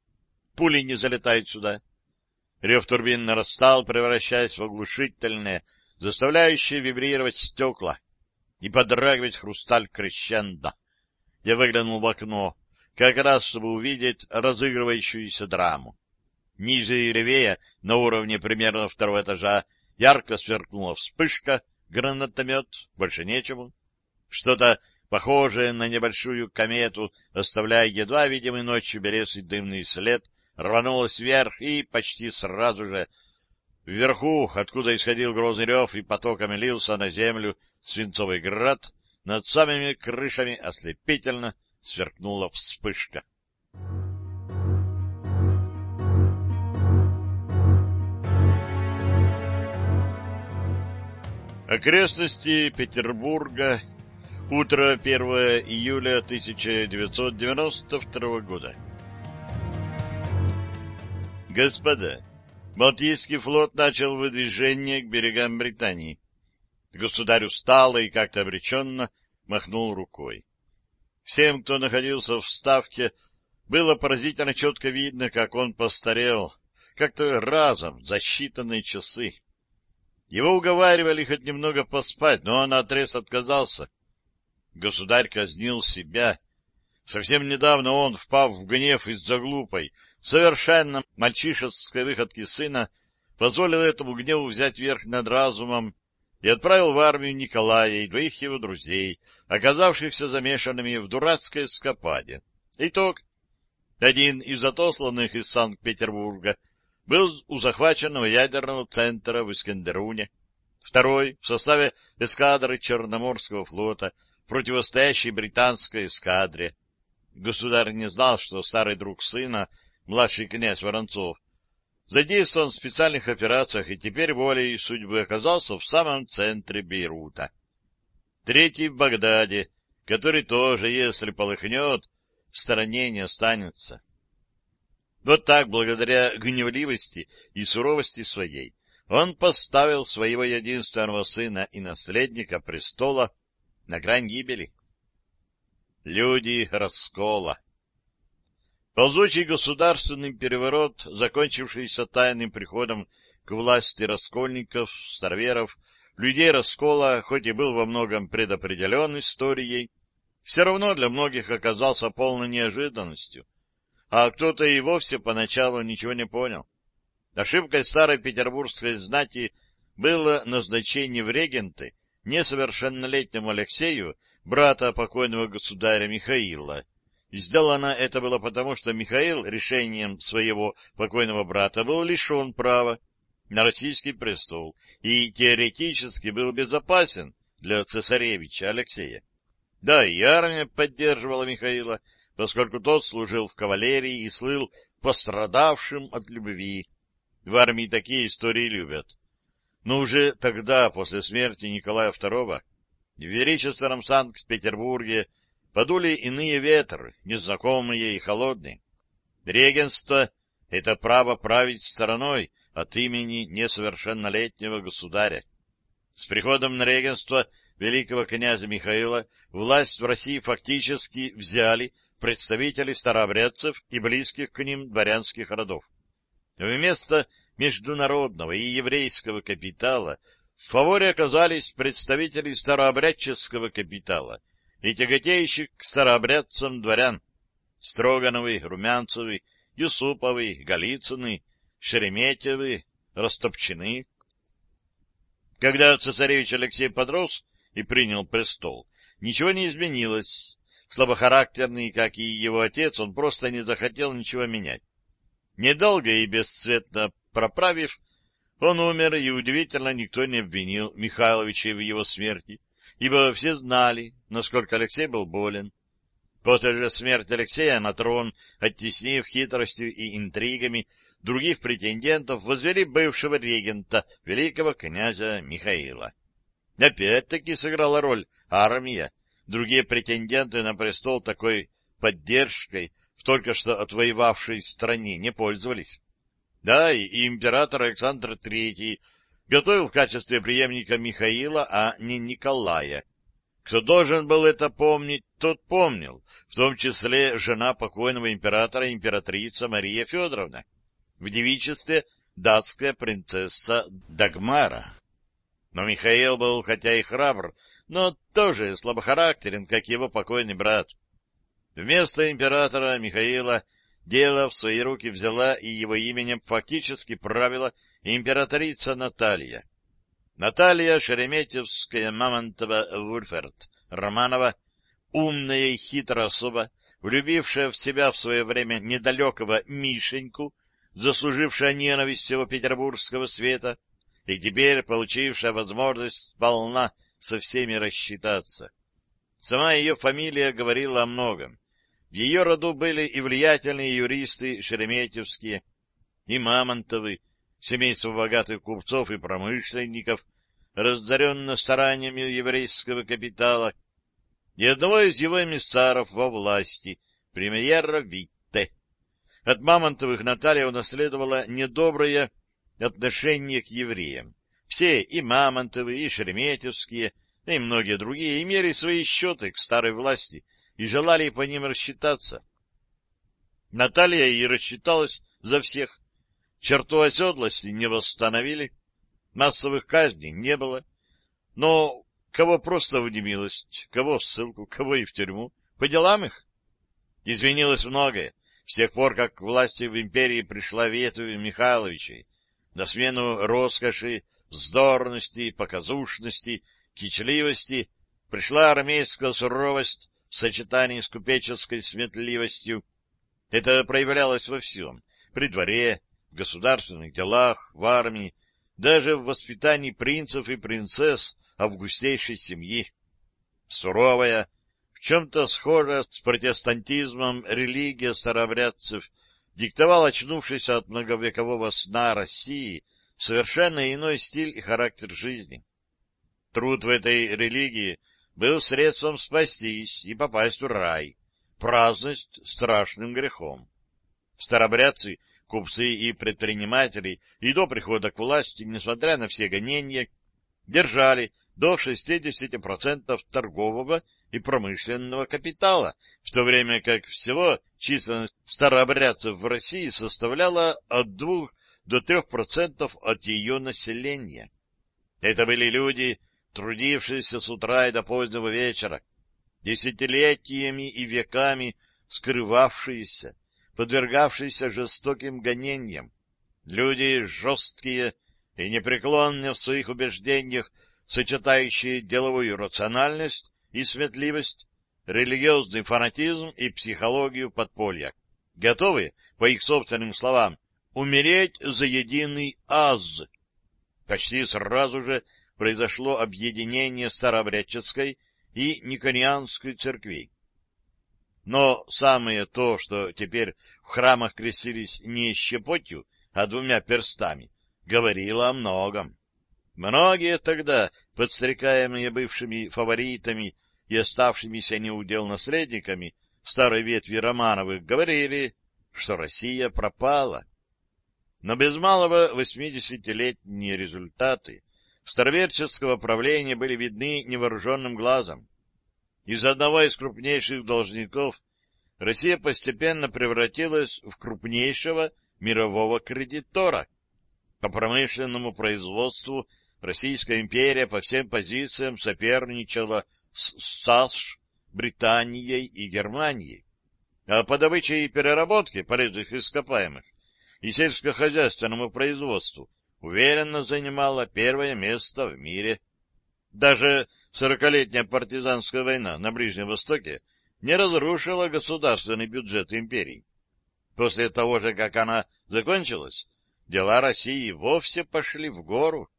Пули не залетают сюда. Рев турбин нарастал, превращаясь в оглушительное, заставляющее вибрировать стекла и подрагивать хрусталь крещенда. Я выглянул в окно, как раз чтобы увидеть разыгрывающуюся драму. Ниже и левее, на уровне примерно второго этажа, ярко сверкнула вспышка, гранатомет, больше нечему. Что-то похожее на небольшую комету, оставляя едва видимый ночью березый дымный след, рванулось вверх и почти сразу же вверху, откуда исходил грозный рев и потоками лился на землю свинцовый град, над самыми крышами ослепительно сверкнула вспышка. Окрестности Петербурга. Утро 1 июля 1992 года. Господа, Балтийский флот начал выдвижение к берегам Британии. Государь устало и как-то обреченно махнул рукой. Всем, кто находился в Ставке, было поразительно четко видно, как он постарел, как-то разом, за считанные часы. Его уговаривали хоть немного поспать, но он наотрез отказался. Государь казнил себя. Совсем недавно он, впав в гнев из-за глупой, совершенно мальчишеской выходки сына, позволил этому гневу взять верх над разумом и отправил в армию Николая и двоих его друзей, оказавшихся замешанными в дурацкой скопаде. Итог. Один из отосланных из Санкт-Петербурга был у захваченного ядерного центра в Искандеруне, второй в составе эскадры Черноморского флота, противостоящей британской эскадре. Государь не знал, что старый друг сына, младший князь Воронцов, задействован в специальных операциях и теперь волей судьбы оказался в самом центре Бейрута. Третий в Багдаде, который тоже, если полыхнет, в стороне не останется. Вот так, благодаря гневливости и суровости своей, он поставил своего единственного сына и наследника престола на грань гибели. Люди раскола. Ползучий государственный переворот, закончившийся тайным приходом к власти раскольников, старверов, людей раскола, хоть и был во многом предопределен историей, все равно для многих оказался полной неожиданностью, а кто-то и вовсе поначалу ничего не понял. Ошибкой старой петербургской знати было назначение в регенты несовершеннолетнему Алексею, брата покойного государя Михаила, и сделано это было потому, что Михаил решением своего покойного брата был лишен права на российский престол и теоретически был безопасен для цесаревича Алексея. Да, и армия поддерживала Михаила, поскольку тот служил в кавалерии и слыл пострадавшим от любви. В армии такие истории любят. Но уже тогда, после смерти Николая II, в величественном Санкт-Петербурге подули иные ветры, незнакомые и холодные. Регенство — это право править страной от имени несовершеннолетнего государя. С приходом на регенство великого князя Михаила власть в России фактически взяли представители старообрядцев и близких к ним дворянских родов. Вместо международного и еврейского капитала в фаворе оказались представители старообрядческого капитала и тяготеющих к старообрядцам дворян Строгановы, Румянцевы, Юсуповы, Голицыны, Шереметьевы, Растопчины. Когда цесаревич Алексей подрос и принял престол, ничего не изменилось. Слабохарактерный, как и его отец, он просто не захотел ничего менять. Недолго и бесцветно проправив, он умер, и удивительно никто не обвинил Михайловича в его смерти, ибо все знали, насколько Алексей был болен. После же смерти Алексея на трон, оттеснив хитростью и интригами других претендентов, возвели бывшего регента, великого князя Михаила. Опять-таки сыграла роль армия. Другие претенденты на престол такой поддержкой в только что отвоевавшей стране не пользовались. Да, и император Александр III готовил в качестве преемника Михаила, а не Николая. Кто должен был это помнить, тот помнил, в том числе жена покойного императора, императрица Мария Федоровна, в девичестве датская принцесса Дагмара. Но Михаил был хотя и храбр, но тоже слабохарактерен, как его покойный брат. Вместо императора Михаила дело в свои руки взяла и его именем фактически правила императрица Наталья. Наталья Шереметьевская Мамонтова Вульферт Романова, умная и хитрая особа, влюбившая в себя в свое время недалекого Мишеньку, заслужившая ненависть всего петербургского света, и теперь получившая возможность сполна со всеми рассчитаться. Сама ее фамилия говорила о многом. В ее роду были и влиятельные юристы Шереметьевские, и Мамонтовы, семейство богатых купцов и промышленников, разоренно стараниями еврейского капитала, и одного из его эмиссаров во власти, премьера Витте. От Мамонтовых Наталья унаследовала недоброе отношение к евреям. Все, и Мамонтовы, и Шереметьевские, и многие другие, имели свои счеты к старой власти и желали по ним рассчитаться. Наталья и рассчиталась за всех. Черту оседлости не восстановили, массовых казней не было. Но кого просто в немилость, кого в ссылку, кого и в тюрьму. По делам их. Изменилось многое. С тех пор, как власти в империи пришла ветвь Михайловичей, на смену роскоши, вздорности, показушности, кичливости пришла армейская суровость в сочетании с купеческой сметливостью. Это проявлялось во всем — при дворе, в государственных делах, в армии, даже в воспитании принцев и принцесс августейшей семьи. Суровая, в чем-то схожая с протестантизмом религия старообрядцев диктовала очнувшийся от многовекового сна России совершенно иной стиль и характер жизни. Труд в этой религии — был средством спастись и попасть в рай, праздность страшным грехом. Старобрядцы, купцы и предприниматели и до прихода к власти, несмотря на все гонения, держали до 60% торгового и промышленного капитала, в то время как всего численность старообрядцев в России составляла от 2 до 3% от ее населения. Это были люди, трудившиеся с утра и до позднего вечера, десятилетиями и веками скрывавшиеся, подвергавшиеся жестоким гонениям, люди жесткие и непреклонные в своих убеждениях, сочетающие деловую рациональность и светливость, религиозный фанатизм и психологию подполья, готовые, по их собственным словам, умереть за единый аз. Почти сразу же произошло объединение старообрядческой и никонианской церквей. Но самое то, что теперь в храмах крестились не щепотью, а двумя перстами, говорило о многом. Многие тогда, подстрекаемые бывшими фаворитами и оставшимися неудел наследниками старой ветви Романовых, говорили, что Россия пропала. Но без малого восьмидесятилетние результаты староверческого правления были видны невооруженным глазом. Из одного из крупнейших должников Россия постепенно превратилась в крупнейшего мирового кредитора. По промышленному производству Российская империя по всем позициям соперничала с САСШ, Британией и Германией. А по добыче и переработке полезных ископаемых и сельскохозяйственному производству уверенно занимала первое место в мире. Даже сорокалетняя партизанская война на Ближнем Востоке не разрушила государственный бюджет империи. После того же, как она закончилась, дела России вовсе пошли в гору.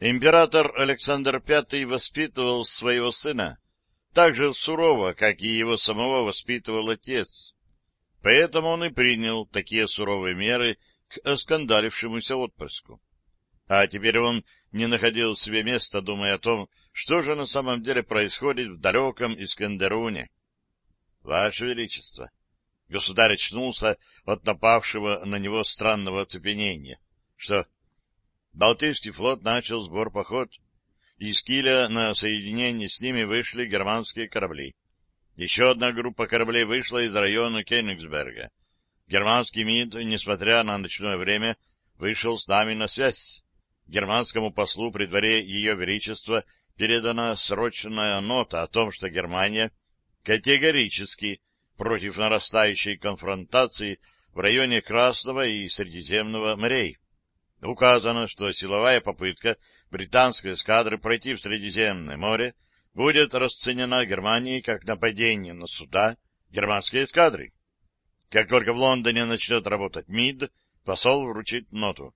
Император Александр V воспитывал своего сына так же сурово, как и его самого воспитывал отец. Поэтому он и принял такие суровые меры к оскандалившемуся отпрыску. А теперь он не находил себе места, думая о том, что же на самом деле происходит в далеком Искандеруне. — Ваше Величество! Государь очнулся от напавшего на него странного оцепенения. — Что? Балтийский флот начал сбор-поход. Из Киля на соединение с ними вышли германские корабли. Еще одна группа кораблей вышла из района Кенигсберга. Германский МИД, несмотря на ночное время, вышел с нами на связь. Германскому послу при дворе Ее Величества передана срочная нота о том, что Германия категорически против нарастающей конфронтации в районе Красного и Средиземного морей. Указано, что силовая попытка британской эскадры пройти в Средиземное море будет расценена Германией как нападение на суда германской эскадры. Как только в Лондоне начнет работать МИД, посол вручит ноту.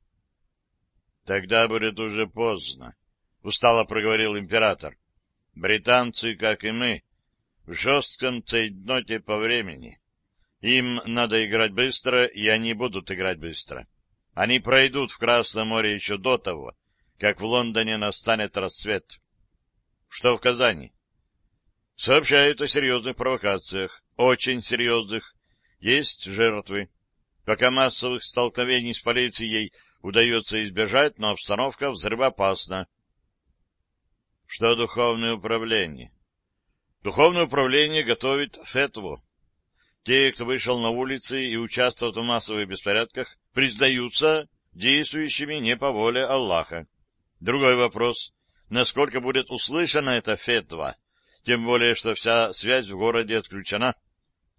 — Тогда будет уже поздно, — устало проговорил император. — Британцы, как и мы, в жестком цейтноте по времени. Им надо играть быстро, и они будут играть быстро. — они пройдут в Красное море еще до того, как в Лондоне настанет расцвет. Что в Казани? Сообщают о серьезных провокациях, очень серьезных. Есть жертвы. Пока массовых столкновений с полицией удается избежать, но обстановка взрывоопасна. Что духовное управление? Духовное управление готовит фетву. Те, кто вышел на улицы и участвовал в массовых беспорядках, признаются действующими не по воле Аллаха. Другой вопрос, насколько будет услышана эта фетва, тем более, что вся связь в городе отключена.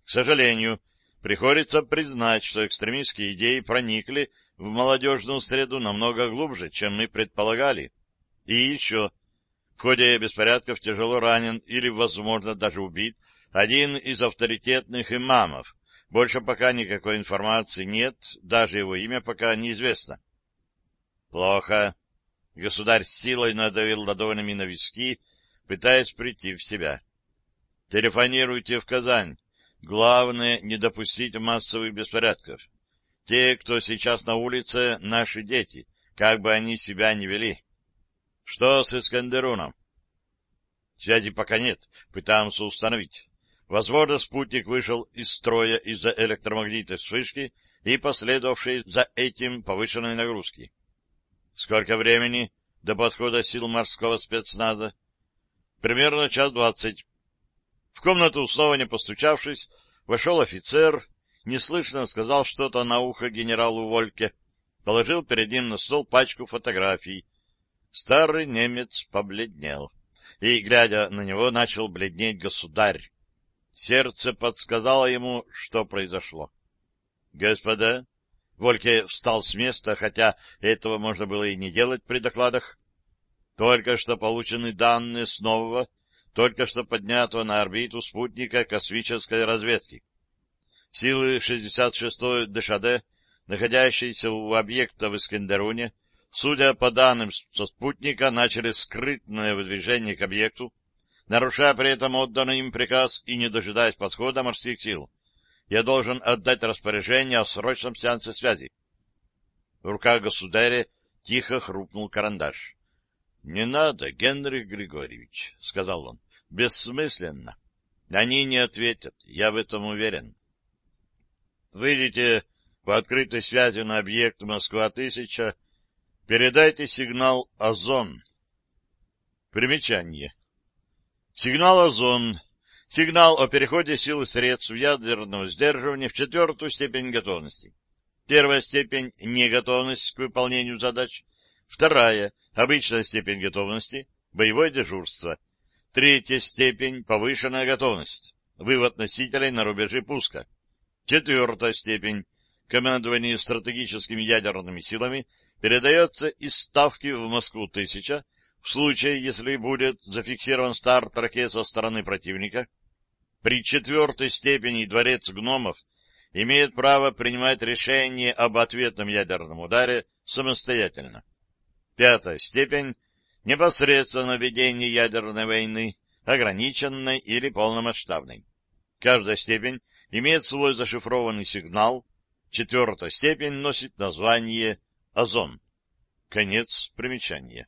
К сожалению, приходится признать, что экстремистские идеи проникли в молодежную среду намного глубже, чем мы предполагали. И еще, в ходе беспорядков тяжело ранен или, возможно, даже убит один из авторитетных имамов, больше пока никакой информации нет, даже его имя пока неизвестно. Плохо. Государь силой надавил ладонями на виски, пытаясь прийти в себя. Телефонируйте в Казань. Главное — не допустить массовых беспорядков. Те, кто сейчас на улице, — наши дети, как бы они себя ни вели. Что с Искандеруном? Связи пока нет, пытаемся установить. Возможно, спутник вышел из строя из-за электромагнитной вспышки и последовавшей за этим повышенной нагрузки. Сколько времени до подхода сил морского спецназа? Примерно час двадцать. В комнату, снова не постучавшись, вошел офицер, неслышно сказал что-то на ухо генералу Вольке, положил перед ним на стол пачку фотографий. Старый немец побледнел, и, глядя на него, начал бледнеть государь. Сердце подсказало ему, что произошло. — Господа, Вольке встал с места, хотя этого можно было и не делать при докладах. Только что получены данные с нового, только что поднятого на орбиту спутника космической разведки. Силы 66-й ДШД, находящиеся у объекта в Искандеруне, судя по данным со спутника, начали скрытное выдвижение к объекту, нарушая при этом отданный им приказ и не дожидаясь подхода морских сил. Я должен отдать распоряжение о срочном сеансе связи. В руках государя тихо хрупнул карандаш. — Не надо, Генрих Григорьевич, — сказал он. — Бессмысленно. Они не ответят, я в этом уверен. Выйдите по открытой связи на объект Москва-1000, передайте сигнал «Озон». Примечание. Сигнал «Озон» — сигнал о переходе сил и средств ядерного сдерживания в четвертую степень готовности. Первая степень — неготовность к выполнению задач. Вторая — обычная степень готовности, боевое дежурство. Третья степень — повышенная готовность, вывод носителей на рубежи пуска. Четвертая степень — командование стратегическими ядерными силами передается из Ставки в Москву-1000 в случае, если будет зафиксирован старт ракет со стороны противника. При четвертой степени дворец гномов имеет право принимать решение об ответном ядерном ударе самостоятельно. Пятая степень — непосредственно ведение ядерной войны, ограниченной или полномасштабной. Каждая степень имеет свой зашифрованный сигнал. Четвертая степень носит название озон. Конец примечания.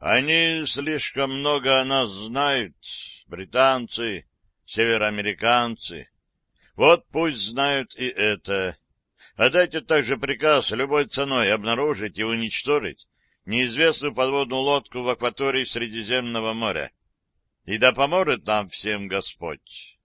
Они слишком много о нас знают, британцы, североамериканцы. Вот пусть знают и это. А дайте также приказ любой ценой обнаружить и уничтожить неизвестную подводную лодку в акватории Средиземного моря. И да поможет нам всем Господь.